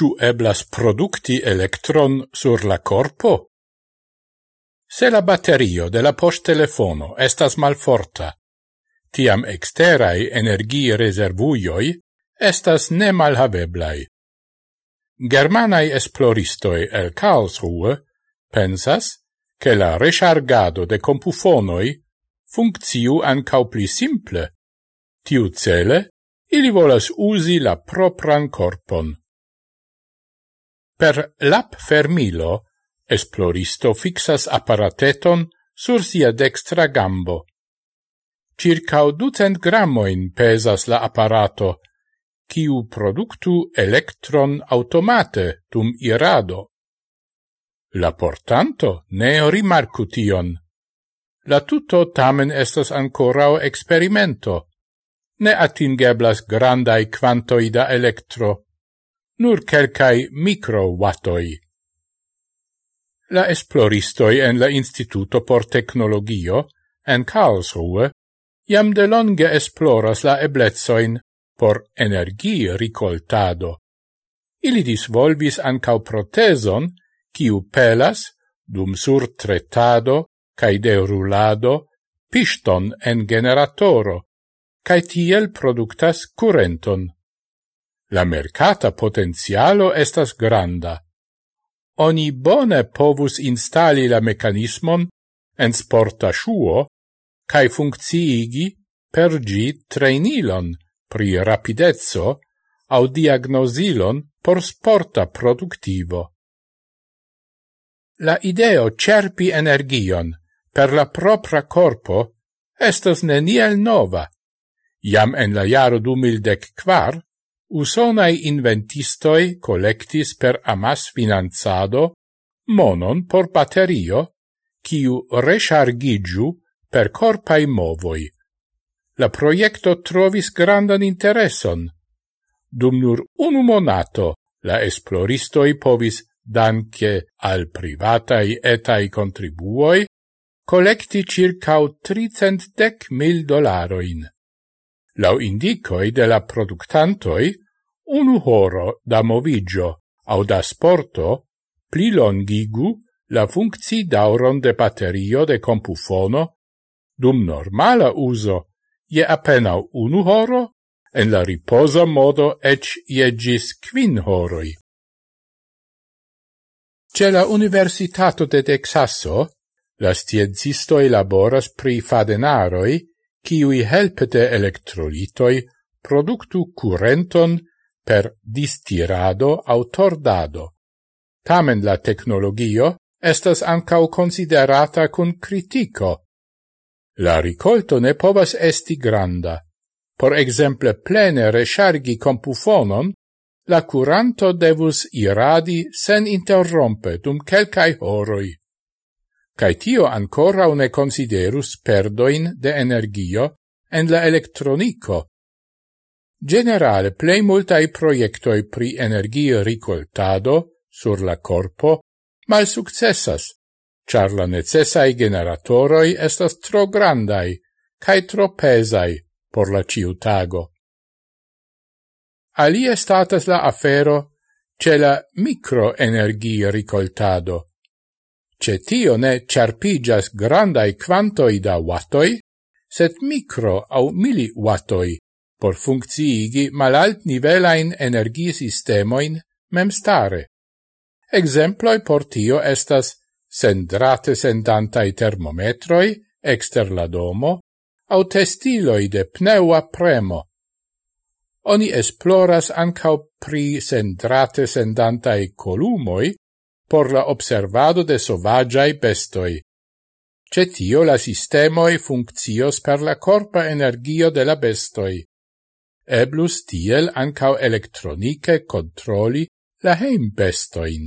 ciu eblas producti electron sur la corpo? Se la batterio de la posttelefono estas malforta, tiam exterai energii reservuioi estas nemalhaveblai. Germanai esploristoi el Karlsruhe pensas che la rechargado de compufonoi funcciu ancau pli simple. Tiu cele, ili volas usi la propran corpon. Per lap fermilo, esploristo fixas apparateton sur sia dextra gambo. Circa ducent grammoin pesas la apparato, kiu productu electron automate dum irado. La portanto ne rimarcu tion. La tuto tamen estas ancorao experimento. Ne atingeblas grandai quantoi da electro nur quelcae microwattoi. La esploristoi en la Instituto por Tecnologio, en Karlsruhe, jam de longe esploras la eblezoin por energie ricoltado. Ili disvolvis ancau proteson, kiu pelas, dum sur tretado cae derulado, piston en generatoro, cae tiel productas curenton. La mercata potenzialo estas granda. Oni bone povus instali la mecanismon en sporta shuo cae funcciigi per gi trainilon pri rapidezzo au diagnosilon por sporta productivo. La ideo cerpi energion per la propra corpo estas neniel nova. Iam en la jaro du mildec quar, usonai inventistoi collectis per amas finanzado monon por batterio, quiu rechargigiu per corpai movoi. La proiecto trovis grandan intereson. Dum nur unu monato la esploristoi povis danke al privatai etai contribuoi, collecti circa 310 mil dolaroin. Lau indicoi de la productantoi, unu horo da movigio au da sporto pli longigu la funcci dauron de batterio de compufono dum normala uso je appena unu horo, en la riposa modo ec iegis quin horoi. Ce la Universitato de Texaso, la sciencistoi laboras pri fadenaroi kiui helpete electrolitoi productu curenton per distirado au tordado. Tamen la technologio estas ancau considerata cun critico. La ricolto ne povas esti granda. Por exemple plene rechargi compufonon, la curanto devus iradi sen interrompe dum quelcae horoi cae tio ancora une considerus perdoin de energio en la electronico. Generale, plei multai proiectoi pri energio ricoltado sur la corpo mal successas, char la necessai generatoroi estas tro grandai, cae tro pesai por la ciutago. Alie statas la afero ce la microenergio ricoltado. Ce tio ne charpigas grandai quantoi da wattoi, set micro au mili wattoi, por funcciigi malalt nivelain energisistemoin memstare. Exemploi por tio estas sendrate sendantai termometroi exter la domo, au testiloi de pneua premo. Oni esploras ancau pri sendrate sendantai columoi por la observado de sovagiai bestoi. Cetio la sistemoi funccios per la corpa energio de la bestoi. Eblus tiel ancao electronice controli la heim bestoin.